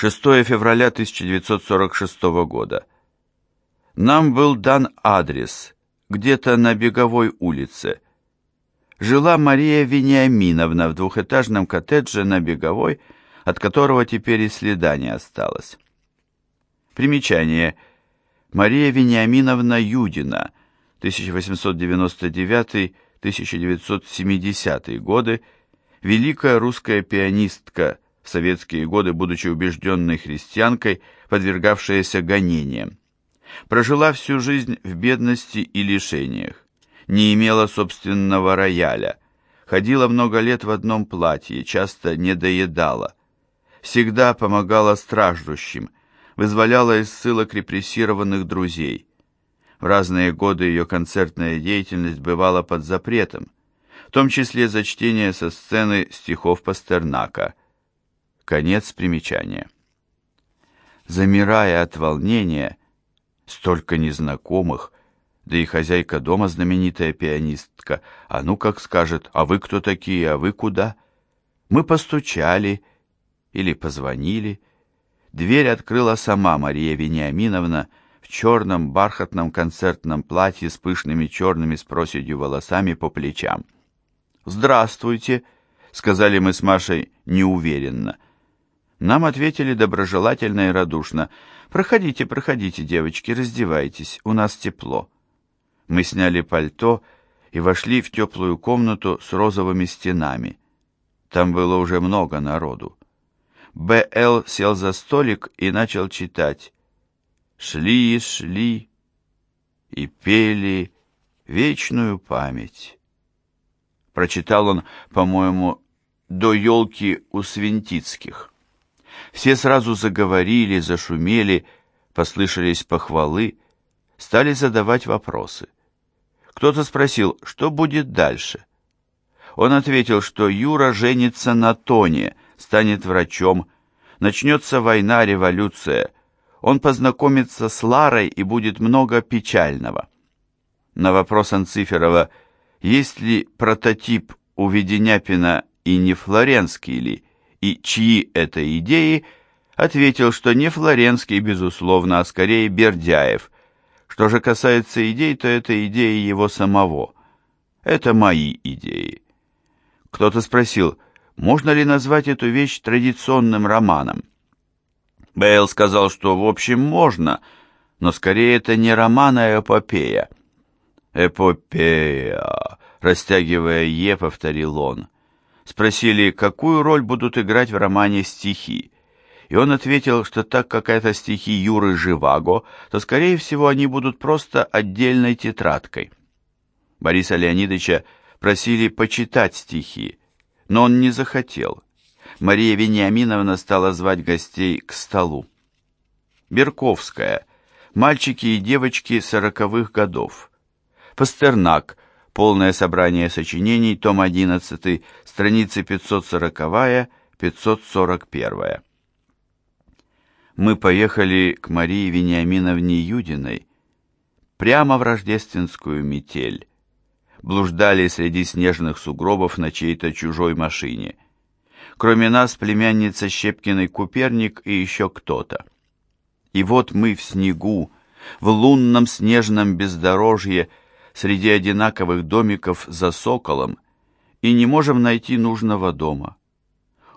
6 февраля 1946 года. Нам был дан адрес, где-то на Беговой улице. Жила Мария Вениаминовна в двухэтажном коттедже на Беговой, от которого теперь и следа не осталось. Примечание. Мария Вениаминовна Юдина, 1899-1970 годы, великая русская пианистка, советские годы, будучи убежденной христианкой, подвергавшаяся гонениям. Прожила всю жизнь в бедности и лишениях, не имела собственного рояля, ходила много лет в одном платье, часто не доедала, всегда помогала страждущим, вызволяла из ссылок репрессированных друзей. В разные годы ее концертная деятельность бывала под запретом, в том числе за чтение со сцены стихов Пастернака. Конец примечания. Замирая от волнения, столько незнакомых, да и хозяйка дома знаменитая пианистка, а ну как скажет, а вы кто такие, а вы куда? Мы постучали или позвонили. Дверь открыла сама Мария Вениаминовна в черном бархатном концертном платье с пышными черными с проседью волосами по плечам. «Здравствуйте», — сказали мы с Машей неуверенно. Нам ответили доброжелательно и радушно. «Проходите, проходите, девочки, раздевайтесь, у нас тепло». Мы сняли пальто и вошли в теплую комнату с розовыми стенами. Там было уже много народу. Б.Л. сел за столик и начал читать. «Шли, шли и пели вечную память» прочитал он, по-моему, до елки у Свинтицких. Все сразу заговорили, зашумели, послышались похвалы, стали задавать вопросы. Кто-то спросил, что будет дальше. Он ответил, что Юра женится на Тоне, станет врачом, начнется война, революция, он познакомится с Ларой и будет много печального. На вопрос Анциферова – есть ли прототип у Веденяпина и не флоренский ли, и чьи это идеи, ответил, что не флоренский, безусловно, а скорее Бердяев. Что же касается идей, то это идеи его самого. Это мои идеи. Кто-то спросил, можно ли назвать эту вещь традиционным романом. Бейл сказал, что в общем можно, но скорее это не роман, а эпопея. «Эпопея», — растягивая «е», повторил он. Спросили, какую роль будут играть в романе стихи. И он ответил, что так как это стихи Юры Живаго, то, скорее всего, они будут просто отдельной тетрадкой. Бориса Леонидовича просили почитать стихи, но он не захотел. Мария Вениаминовна стала звать гостей к столу. Берковская. Мальчики и девочки сороковых годов. Пастернак. Полное собрание сочинений, том 11, страницы 540-541. Мы поехали к Марии Вениаминовне Юдиной прямо в рождественскую метель. Блуждали среди снежных сугробов на чьей-то чужой машине. Кроме нас, племянница Щепкиной Куперник и еще кто-то. И вот мы в снегу, в лунном снежном бездорожье, среди одинаковых домиков за соколом и не можем найти нужного дома.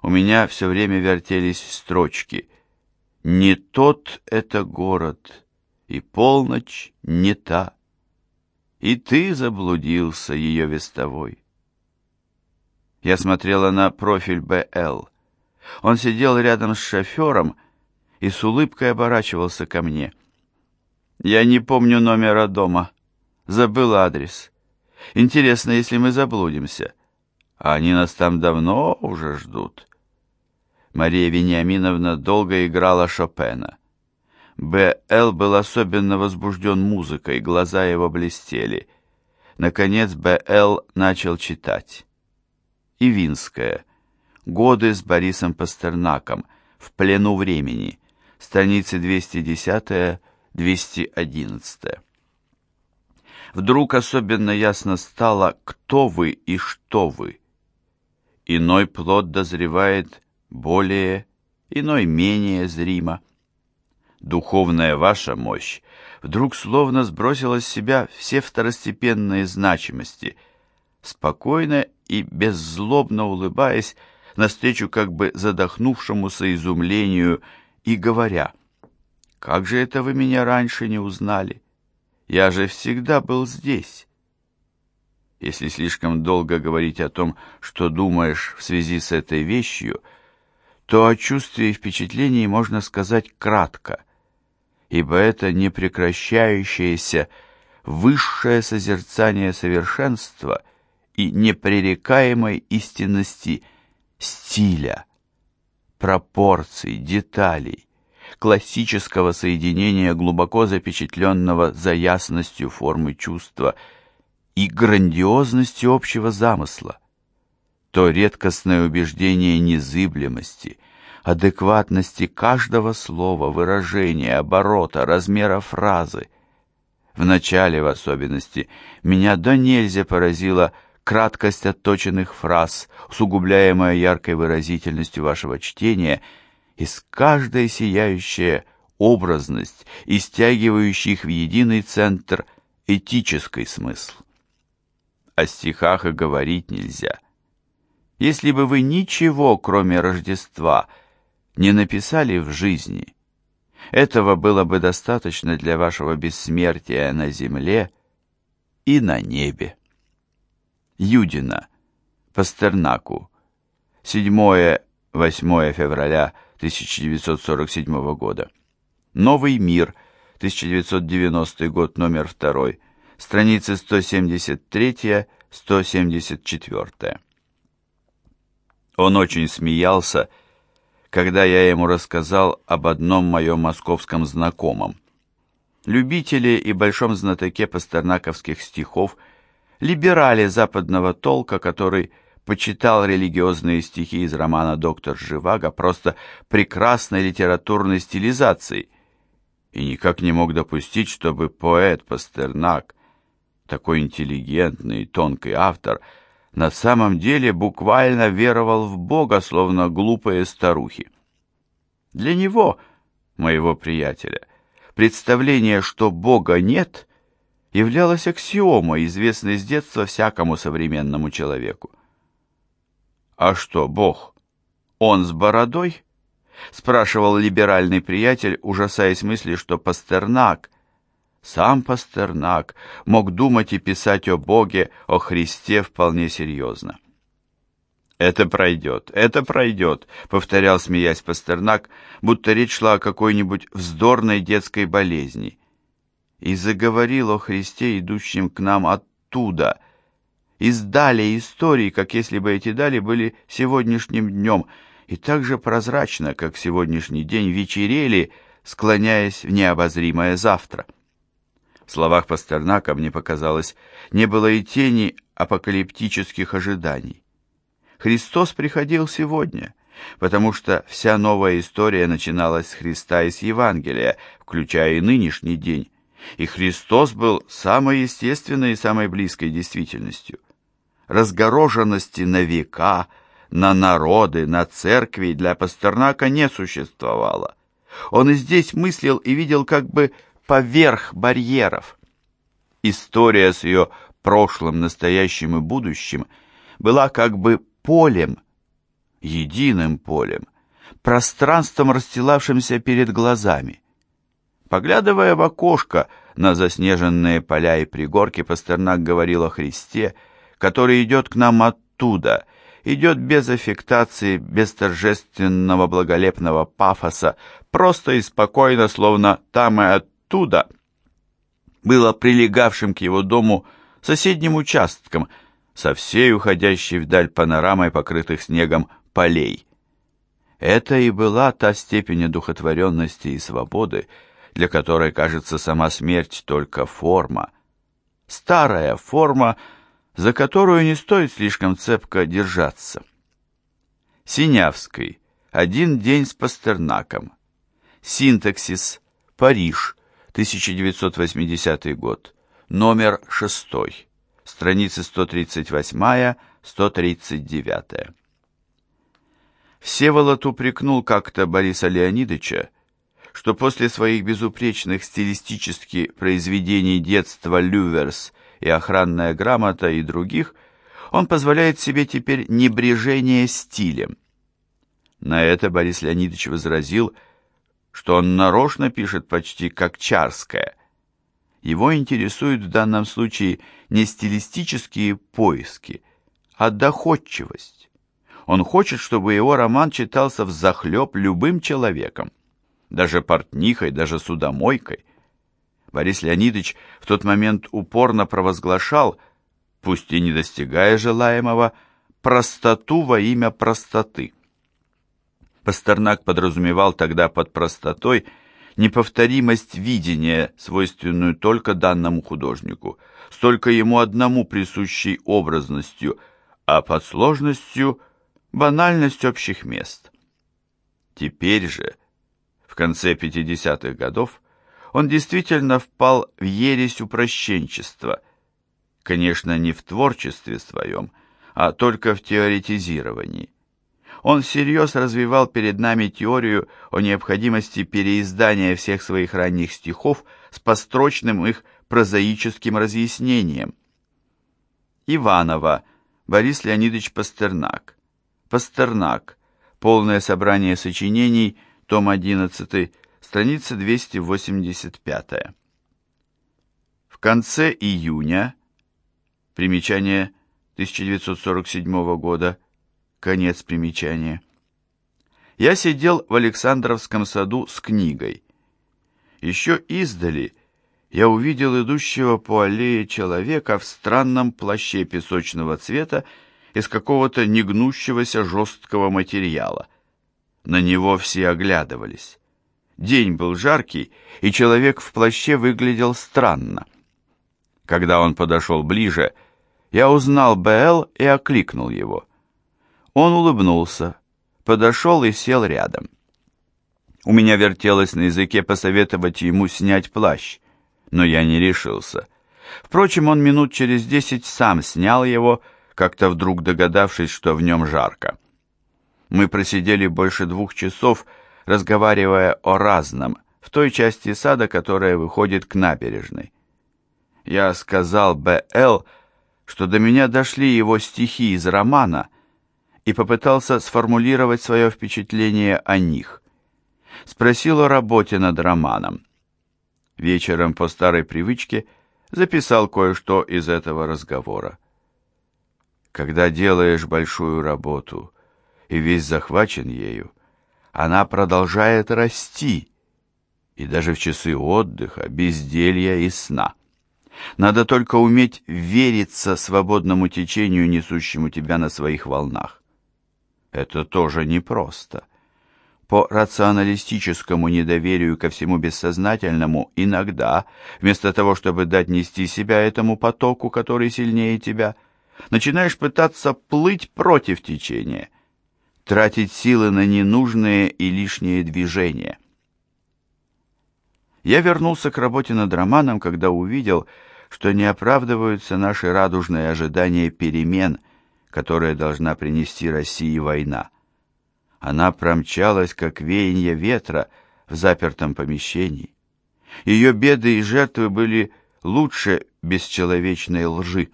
У меня все время вертелись строчки «Не тот это город, и полночь не та, и ты заблудился, ее вестовой». Я смотрела на профиль Б.Л. Он сидел рядом с шофером и с улыбкой оборачивался ко мне. «Я не помню номера дома», Забыл адрес. Интересно, если мы заблудимся. А они нас там давно уже ждут. Мария Вениаминовна долго играла Шопена. Б.Л. был особенно возбужден музыкой, глаза его блестели. Наконец Б.Л. начал читать. Ивинская. Годы с Борисом Пастернаком. В плену времени. Страницы 210-211 вдруг особенно ясно стало, кто вы и что вы. Иной плод дозревает более иной менее зримо. Духовная ваша мощь вдруг словно сбросила с себя все второстепенные значимости, спокойно и беззлобно улыбаясь навстречу как бы задохнувшемуся изумлению и говоря, «Как же это вы меня раньше не узнали? Я же всегда был здесь». Если слишком долго говорить о том, что думаешь в связи с этой вещью, то о чувстве и впечатлении можно сказать кратко, ибо это непрекращающееся высшее созерцание совершенства и непререкаемой истинности стиля, пропорций, деталей, классического соединения глубоко запечатленного за ясностью формы чувства – и грандиозности общего замысла, то редкостное убеждение незыблемости, адекватности каждого слова, выражения, оборота, размера фразы. В начале, в особенности, меня до нельзя поразила краткость отточенных фраз, усугубляемая яркой выразительностью вашего чтения, и с каждой сияющая образность и стягивающий их в единый центр этический смысл о стихах и говорить нельзя. Если бы вы ничего, кроме Рождества, не написали в жизни, этого было бы достаточно для вашего бессмертия на земле и на небе. Юдина, Пастернаку, 7-8 февраля 1947 года. Новый мир, 1990 год, номер 2 страницы 173-174. Он очень смеялся, когда я ему рассказал об одном моем московском знакомом. Любители и большом знатоке пастернаковских стихов, либерали западного толка, который почитал религиозные стихи из романа «Доктор Живаго» просто прекрасной литературной стилизацией и никак не мог допустить, чтобы поэт Пастернак такой интеллигентный и тонкий автор, на самом деле буквально веровал в Бога, словно глупые старухи. Для него, моего приятеля, представление, что Бога нет, являлось аксиомой, известной с детства всякому современному человеку. «А что, Бог? Он с бородой?» — спрашивал либеральный приятель, ужасаясь мысли, что Пастернак сам Пастернак мог думать и писать о Боге, о Христе вполне серьезно. «Это пройдет, это пройдет», — повторял, смеясь Пастернак, будто речь шла о какой-нибудь вздорной детской болезни. И заговорил о Христе, идущем к нам оттуда, из дали истории, как если бы эти дали были сегодняшним днем, и так же прозрачно, как сегодняшний день вечерели, склоняясь в необозримое завтра. В словах Пастернака, мне показалось, не было и тени апокалиптических ожиданий. Христос приходил сегодня, потому что вся новая история начиналась с Христа и с Евангелия, включая и нынешний день, и Христос был самой естественной и самой близкой действительностью. Разгороженности на века, на народы, на церкви для Пастернака не существовало. Он и здесь мыслил и видел как бы поверх барьеров. История с ее прошлым, настоящим и будущим была как бы полем, единым полем, пространством, расстилавшимся перед глазами. Поглядывая в окошко на заснеженные поля и пригорки, Пастернак говорил о Христе, который идет к нам оттуда, идет без аффектации, без торжественного благолепного пафоса, просто и спокойно, словно там и оттуда, было прилегавшим к его дому соседним участком со всей уходящей вдаль панорамой покрытых снегом полей. Это и была та степень одухотворенности и свободы, для которой, кажется, сама смерть только форма. Старая форма, за которую не стоит слишком цепко держаться. Синявский. Один день с Пастернаком. Синтаксис. Париж. 1980 год, номер 6, страницы 138-139. Всеволод упрекнул как-то Бориса Леонидовича, что после своих безупречных стилистически произведений детства «Люверс» и «Охранная грамота» и других, он позволяет себе теперь небрежение стилем. На это Борис Леонидович возразил, что он нарочно пишет почти как Чарская. Его интересуют в данном случае не стилистические поиски, а доходчивость. Он хочет, чтобы его роман читался взахлеб любым человеком даже портнихой, даже судомойкой. Борис Леонидович в тот момент упорно провозглашал, пусть и не достигая желаемого, простоту во имя простоты. Пастернак подразумевал тогда под простотой неповторимость видения, свойственную только данному художнику, столько ему одному присущей образностью, а под сложностью – банальность общих мест. Теперь же – в конце 50-х годов, он действительно впал в ересь упрощенчества, конечно, не в творчестве своем, а только в теоретизировании. Он всерьез развивал перед нами теорию о необходимости переиздания всех своих ранних стихов с построчным их прозаическим разъяснением. Иванова, Борис Леонидович Пастернак. Пастернак. Полное собрание сочинений – том 11, страница 285. В конце июня, примечание 1947 года, конец примечания, я сидел в Александровском саду с книгой. Еще издали я увидел идущего по аллее человека в странном плаще песочного цвета из какого-то негнущегося жесткого материала. На него все оглядывались. День был жаркий, и человек в плаще выглядел странно. Когда он подошел ближе, я узнал Б.Л. и окликнул его. Он улыбнулся, подошел и сел рядом. У меня вертелось на языке посоветовать ему снять плащ, но я не решился. Впрочем, он минут через десять сам снял его, как-то вдруг догадавшись, что в нем жарко. Мы просидели больше двух часов, разговаривая о разном, в той части сада, которая выходит к набережной. Я сказал Б.Л., что до меня дошли его стихи из романа, и попытался сформулировать свое впечатление о них. Спросил о работе над романом. Вечером по старой привычке записал кое-что из этого разговора. Когда делаешь большую работу, и весь захвачен ею, она продолжает расти, и даже в часы отдыха, безделья и сна. Надо только уметь вериться свободному течению, несущему тебя на своих волнах. Это тоже непросто. По рационалистическому недоверию ко всему бессознательному иногда, вместо того, чтобы дать нести себя этому потоку, который сильнее тебя, начинаешь пытаться плыть против течения – тратить силы на ненужные и лишние движения. Я вернулся к работе над романом, когда увидел, что не оправдываются наши радужные ожидания перемен, которые должна принести России война. Она промчалась, как веяние ветра в запертом помещении. Ее беды и жертвы были лучше бесчеловечной лжи.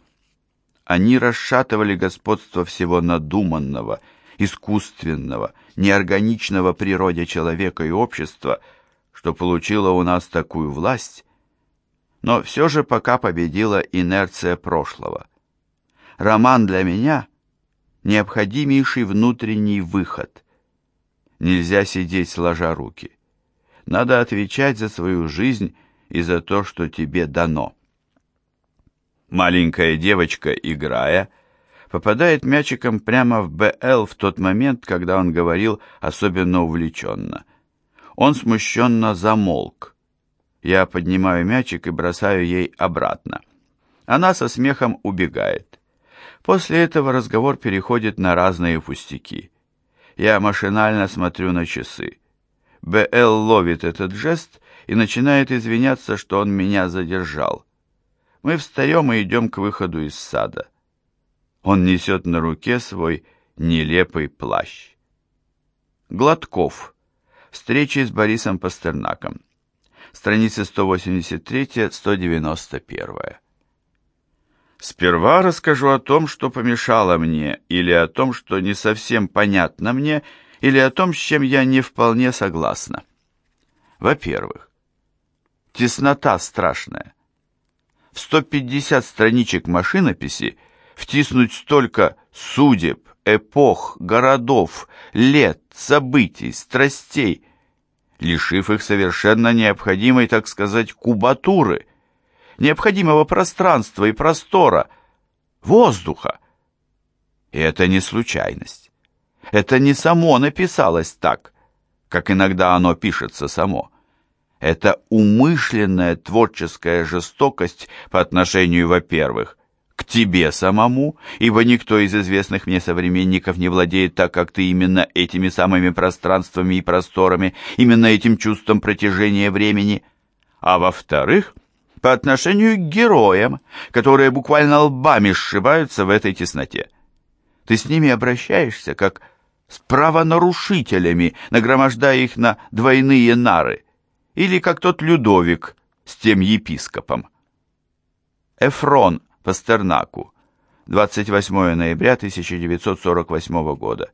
Они расшатывали господство всего надуманного – искусственного, неорганичного природе человека и общества, что получило у нас такую власть, но все же пока победила инерция прошлого. Роман для меня — необходимейший внутренний выход. Нельзя сидеть сложа руки. Надо отвечать за свою жизнь и за то, что тебе дано. Маленькая девочка, играя, попадает мячиком прямо в БЛ в тот момент, когда он говорил особенно увлеченно. Он смущенно замолк. Я поднимаю мячик и бросаю ей обратно. Она со смехом убегает. После этого разговор переходит на разные пустяки. Я машинально смотрю на часы. БЛ ловит этот жест и начинает извиняться, что он меня задержал. Мы встаем и идем к выходу из сада. Он несет на руке свой нелепый плащ. Гладков. Встречи с Борисом Пастернаком. Страницы 183-191. Сперва расскажу о том, что помешало мне, или о том, что не совсем понятно мне, или о том, с чем я не вполне согласна. Во-первых, теснота страшная. В 150 страничек машинописи втиснуть столько судеб, эпох, городов, лет, событий, страстей, лишив их совершенно необходимой, так сказать, кубатуры, необходимого пространства и простора, воздуха. И это не случайность. Это не само написалось так, как иногда оно пишется само. Это умышленная творческая жестокость по отношению, во-первых, тебе самому, ибо никто из известных мне современников не владеет так, как ты именно этими самыми пространствами и просторами, именно этим чувством протяжения времени, а во-вторых, по отношению к героям, которые буквально лбами сшибаются в этой тесноте. Ты с ними обращаешься, как с правонарушителями, нагромождая их на двойные нары, или как тот Людовик с тем епископом. Эфрон Пастернаку, 28 ноября 1948 года.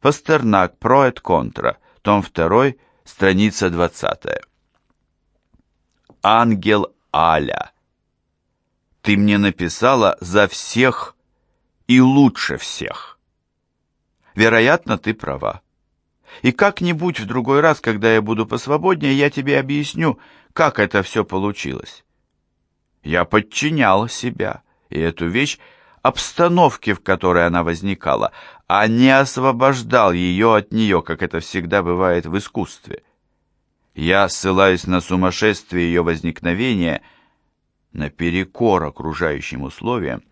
Пастернак, про контра, том 2, страница 20. Ангел Аля, ты мне написала за всех и лучше всех. Вероятно, ты права. И как-нибудь в другой раз, когда я буду посвободнее, я тебе объясню, как это все получилось. Я подчинял себя, и эту вещь обстановке, в которой она возникала, а не освобождал ее от нее, как это всегда бывает в искусстве. Я, ссылаюсь на сумасшествие ее возникновения, наперекор окружающим условиям,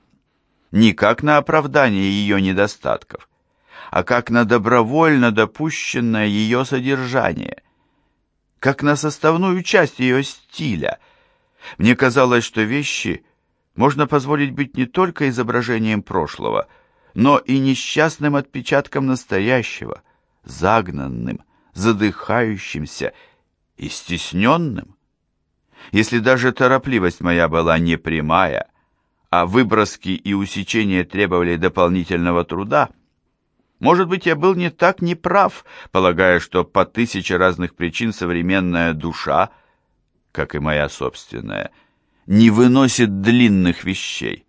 не как на оправдание ее недостатков, а как на добровольно допущенное ее содержание, как на составную часть ее стиля. Мне казалось, что вещи можно позволить быть не только изображением прошлого, но и несчастным отпечатком настоящего, загнанным, задыхающимся и стесненным. Если даже торопливость моя была не прямая, а выброски и усечения требовали дополнительного труда, может быть, я был не так неправ, полагая, что по тысяче разных причин современная душа, как и моя собственная, не выносит длинных вещей.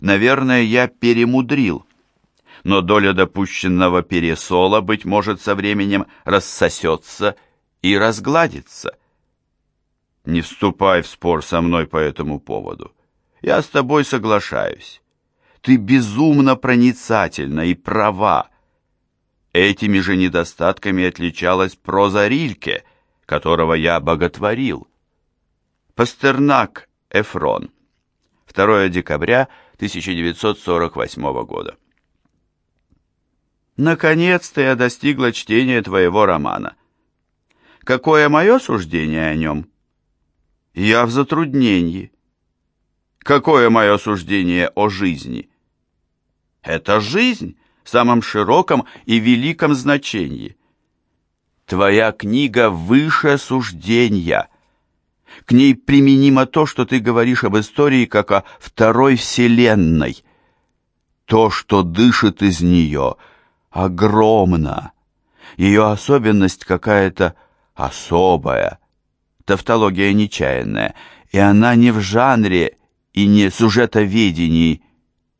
Наверное, я перемудрил, но доля допущенного пересола, быть может, со временем рассосется и разгладится. Не вступай в спор со мной по этому поводу. Я с тобой соглашаюсь. Ты безумно проницательна и права. Этими же недостатками отличалась проза Рильке, которого я боготворил. Пастернак Эфрон. 2 декабря 1948 года. Наконец-то я достигла чтения твоего романа. Какое мое суждение о нем? Я в затруднении. Какое мое суждение о жизни? Это жизнь в самом широком и великом значении. Твоя книга выше суждения. К ней применимо то, что ты говоришь об истории как о второй вселенной. То, что дышит из нее, огромно. Ее особенность какая-то особая, тавтология нечаянная, и она не в жанре и не сюжетоведении,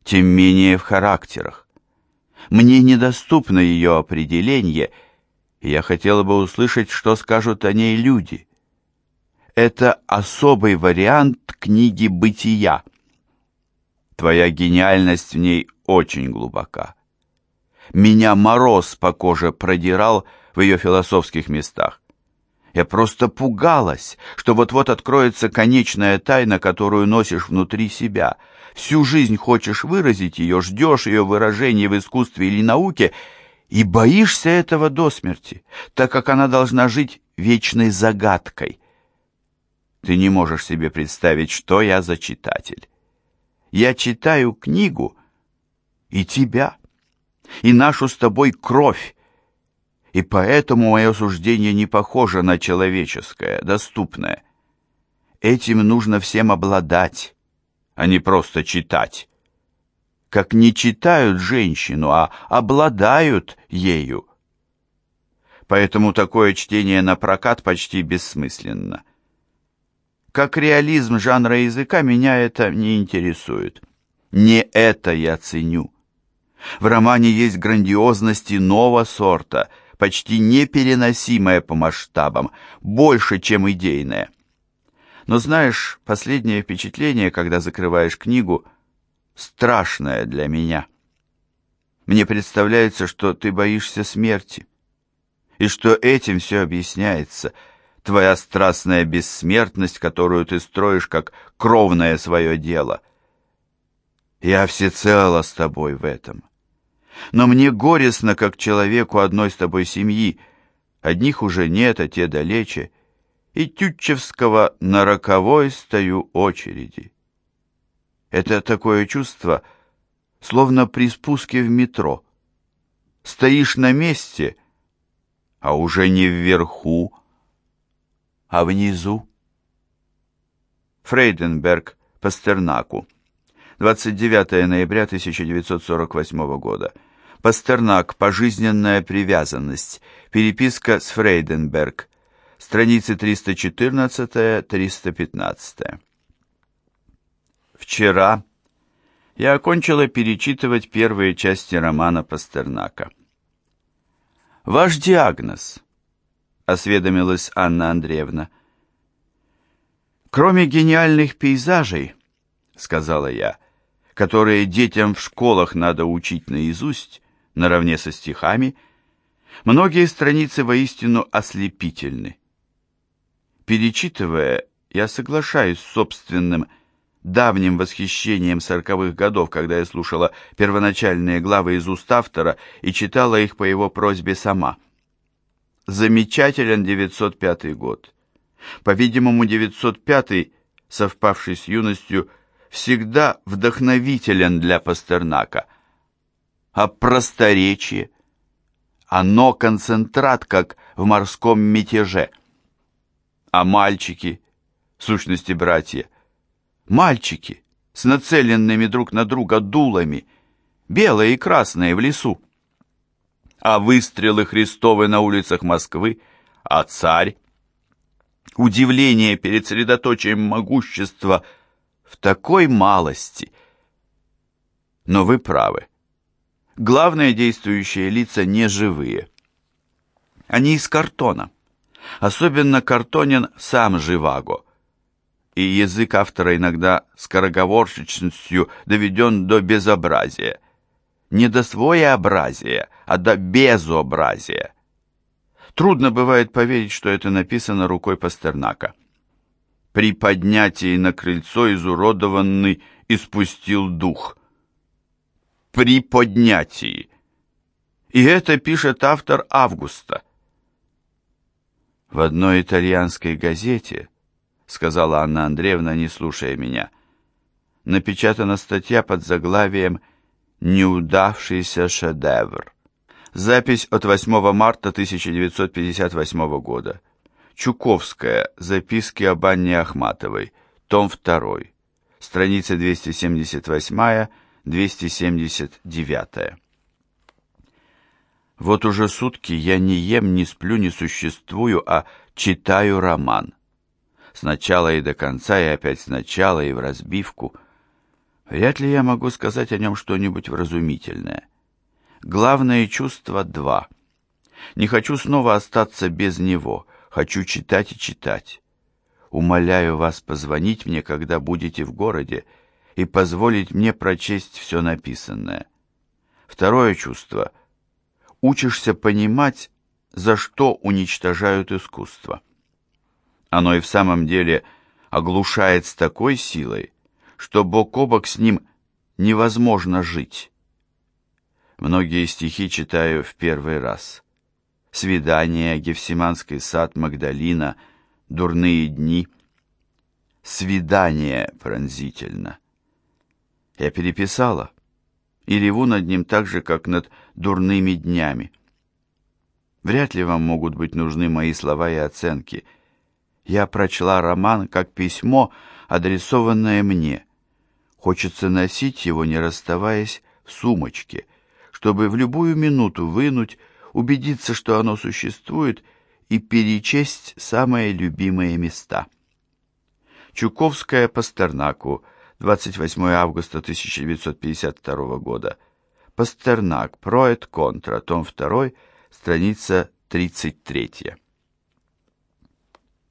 тем менее в характерах. Мне недоступно ее определение, я хотела бы услышать, что скажут о ней люди. Это особый вариант книги «Бытия». Твоя гениальность в ней очень глубока. Меня мороз по коже продирал в ее философских местах. Я просто пугалась, что вот-вот откроется конечная тайна, которую носишь внутри себя — всю жизнь хочешь выразить ее, ждешь ее выражения в искусстве или науке и боишься этого до смерти, так как она должна жить вечной загадкой. Ты не можешь себе представить, что я за читатель. Я читаю книгу и тебя, и нашу с тобой кровь, и поэтому мое суждение не похоже на человеческое, доступное. Этим нужно всем обладать, а не просто читать. Как не читают женщину, а обладают ею. Поэтому такое чтение на прокат почти бессмысленно. Как реализм жанра языка меня это не интересует. Не это я ценю. В романе есть грандиозность иного сорта, почти непереносимая по масштабам, больше, чем идейная. Но знаешь, последнее впечатление, когда закрываешь книгу, страшное для меня. Мне представляется, что ты боишься смерти, и что этим все объясняется, твоя страстная бессмертность, которую ты строишь как кровное свое дело. Я всецело с тобой в этом. Но мне горестно, как человеку одной с тобой семьи, одних уже нет, а те далече, и Тютчевского на роковой стою очереди. Это такое чувство, словно при спуске в метро. Стоишь на месте, а уже не вверху, а внизу. Фрейденберг Пастернаку. 29 ноября 1948 года. Пастернак. Пожизненная привязанность. Переписка с Фрейденберг страницы 314-315. Вчера я окончила перечитывать первые части романа Пастернака. «Ваш диагноз», — осведомилась Анна Андреевна. «Кроме гениальных пейзажей», — сказала я, — «которые детям в школах надо учить наизусть, наравне со стихами, многие страницы воистину ослепительны. Перечитывая, я соглашаюсь с собственным давним восхищением сороковых годов, когда я слушала первоначальные главы из уст автора и читала их по его просьбе сама. Замечателен 905 год. По-видимому, 905, совпавший с юностью, всегда вдохновителен для Пастернака. А просторечие? Оно концентрат, как в морском мятеже – а мальчики, в сущности братья, мальчики с нацеленными друг на друга дулами, белые и красные в лесу. А выстрелы Христовы на улицах Москвы, а царь, удивление перед средоточием могущества в такой малости. Но вы правы. Главные действующие лица не живые. Они из картона. Особенно картонен сам Живаго. И язык автора иногда скороговорщичностью доведен до безобразия. Не до своеобразия, а до безобразия. Трудно бывает поверить, что это написано рукой Пастернака. При поднятии на крыльцо изуродованный испустил дух. При поднятии. И это пишет автор Августа. В одной итальянской газете, сказала Анна Андреевна, не слушая меня, напечатана статья под заглавием «Неудавшийся шедевр». Запись от 8 марта 1958 года. Чуковская. Записки об Анне Ахматовой. Том 2. Страница 278-279. Вот уже сутки я не ем, не сплю, не существую, а читаю роман. Сначала и до конца, и опять сначала, и в разбивку. Вряд ли я могу сказать о нем что-нибудь вразумительное. Главное чувство два. Не хочу снова остаться без него. Хочу читать и читать. Умоляю вас позвонить мне, когда будете в городе, и позволить мне прочесть все написанное. Второе чувство — учишься понимать, за что уничтожают искусство. Оно и в самом деле оглушает с такой силой, что бок о бок с ним невозможно жить. Многие стихи читаю в первый раз. «Свидание», «Гефсиманский сад», «Магдалина», «Дурные дни». «Свидание» пронзительно. Я переписала и реву над ним так же, как над дурными днями. Вряд ли вам могут быть нужны мои слова и оценки. Я прочла роман как письмо, адресованное мне. Хочется носить его, не расставаясь, в сумочке, чтобы в любую минуту вынуть, убедиться, что оно существует, и перечесть самые любимые места. Чуковская Пастернаку, 28 августа 1952 года. Пастернак, Проэт Контра, том 2, страница 33.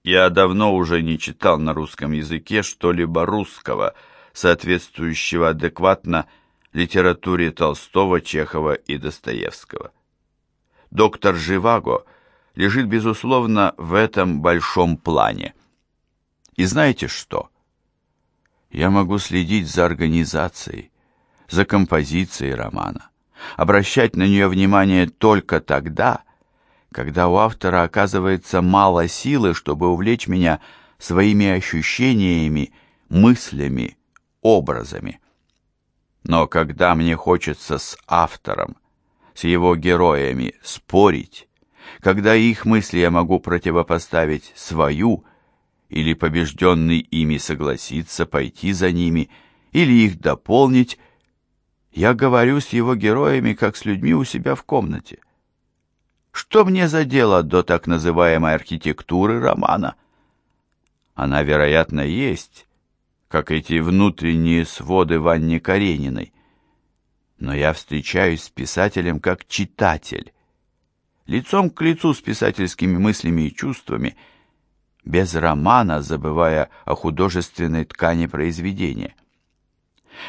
Я давно уже не читал на русском языке что-либо русского, соответствующего адекватно литературе Толстого, Чехова и Достоевского. Доктор Живаго лежит, безусловно, в этом большом плане. И знаете что? Я могу следить за организацией, за композицией романа, обращать на нее внимание только тогда, когда у автора оказывается мало силы, чтобы увлечь меня своими ощущениями, мыслями, образами. Но когда мне хочется с автором, с его героями спорить, когда их мысли я могу противопоставить свою, или побежденный ими согласиться пойти за ними, или их дополнить, я говорю с его героями, как с людьми у себя в комнате. Что мне за дело до так называемой архитектуры романа? Она, вероятно, есть, как эти внутренние своды Ванни Карениной. Но я встречаюсь с писателем как читатель, лицом к лицу с писательскими мыслями и чувствами, без романа, забывая о художественной ткани произведения.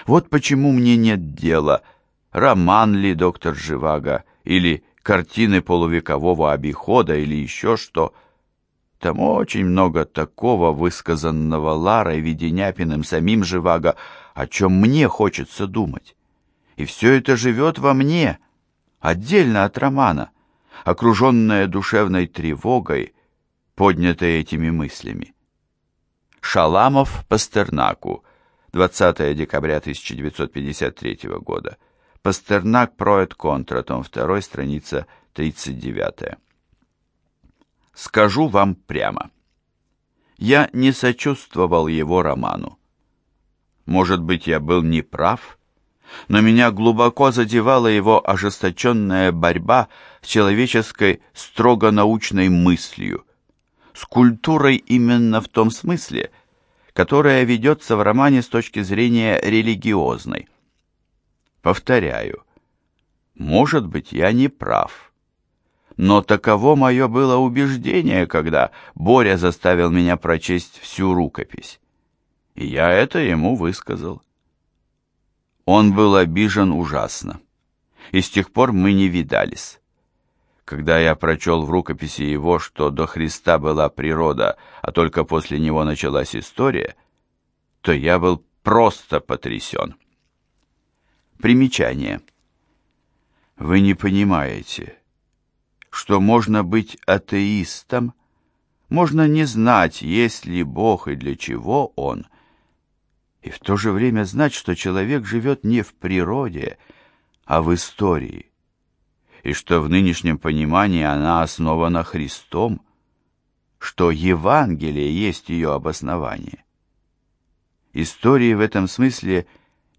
Вот почему мне нет дела, роман ли доктор Живаго или картины полувекового обихода или еще что. Там очень много такого, высказанного Ларой Веденяпиным самим Живаго, о чем мне хочется думать. И все это живет во мне, отдельно от романа, окруженное душевной тревогой, поднятой этими мыслями. Шаламов Пастернаку 20 декабря 1953 года. Пастернак Проэт Контра, том 2, страница 39. Скажу вам прямо. Я не сочувствовал его роману. Может быть, я был неправ, но меня глубоко задевала его ожесточенная борьба с человеческой строго научной мыслью, с культурой именно в том смысле, которая ведется в романе с точки зрения религиозной. Повторяю, может быть, я не прав. Но таково мое было убеждение, когда Боря заставил меня прочесть всю рукопись. И я это ему высказал. Он был обижен ужасно. И с тех пор мы не видались. Когда я прочел в рукописи его, что до Христа была природа, а только после него началась история, то я был просто потрясен. Примечание. Вы не понимаете, что можно быть атеистом, можно не знать, есть ли Бог и для чего Он, и в то же время знать, что человек живет не в природе, а в истории и что в нынешнем понимании она основана Христом, что Евангелие есть ее обоснование. Истории в этом смысле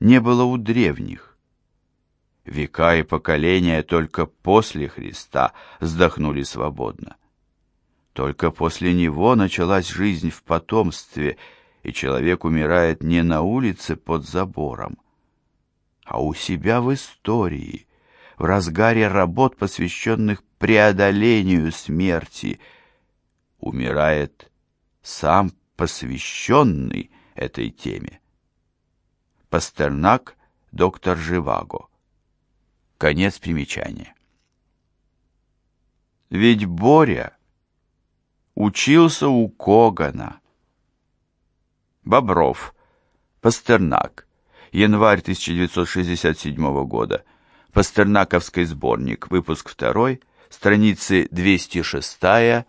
не было у древних. Века и поколения только после Христа вздохнули свободно. Только после него началась жизнь в потомстве, и человек умирает не на улице под забором, а у себя в истории, в разгаре работ, посвященных преодолению смерти, умирает сам посвященный этой теме. Пастернак, доктор Живаго. Конец примечания. Ведь Боря учился у Когана. Бобров, Пастернак, январь 1967 года. Пастернаковский сборник, выпуск 2, страницы 206-207.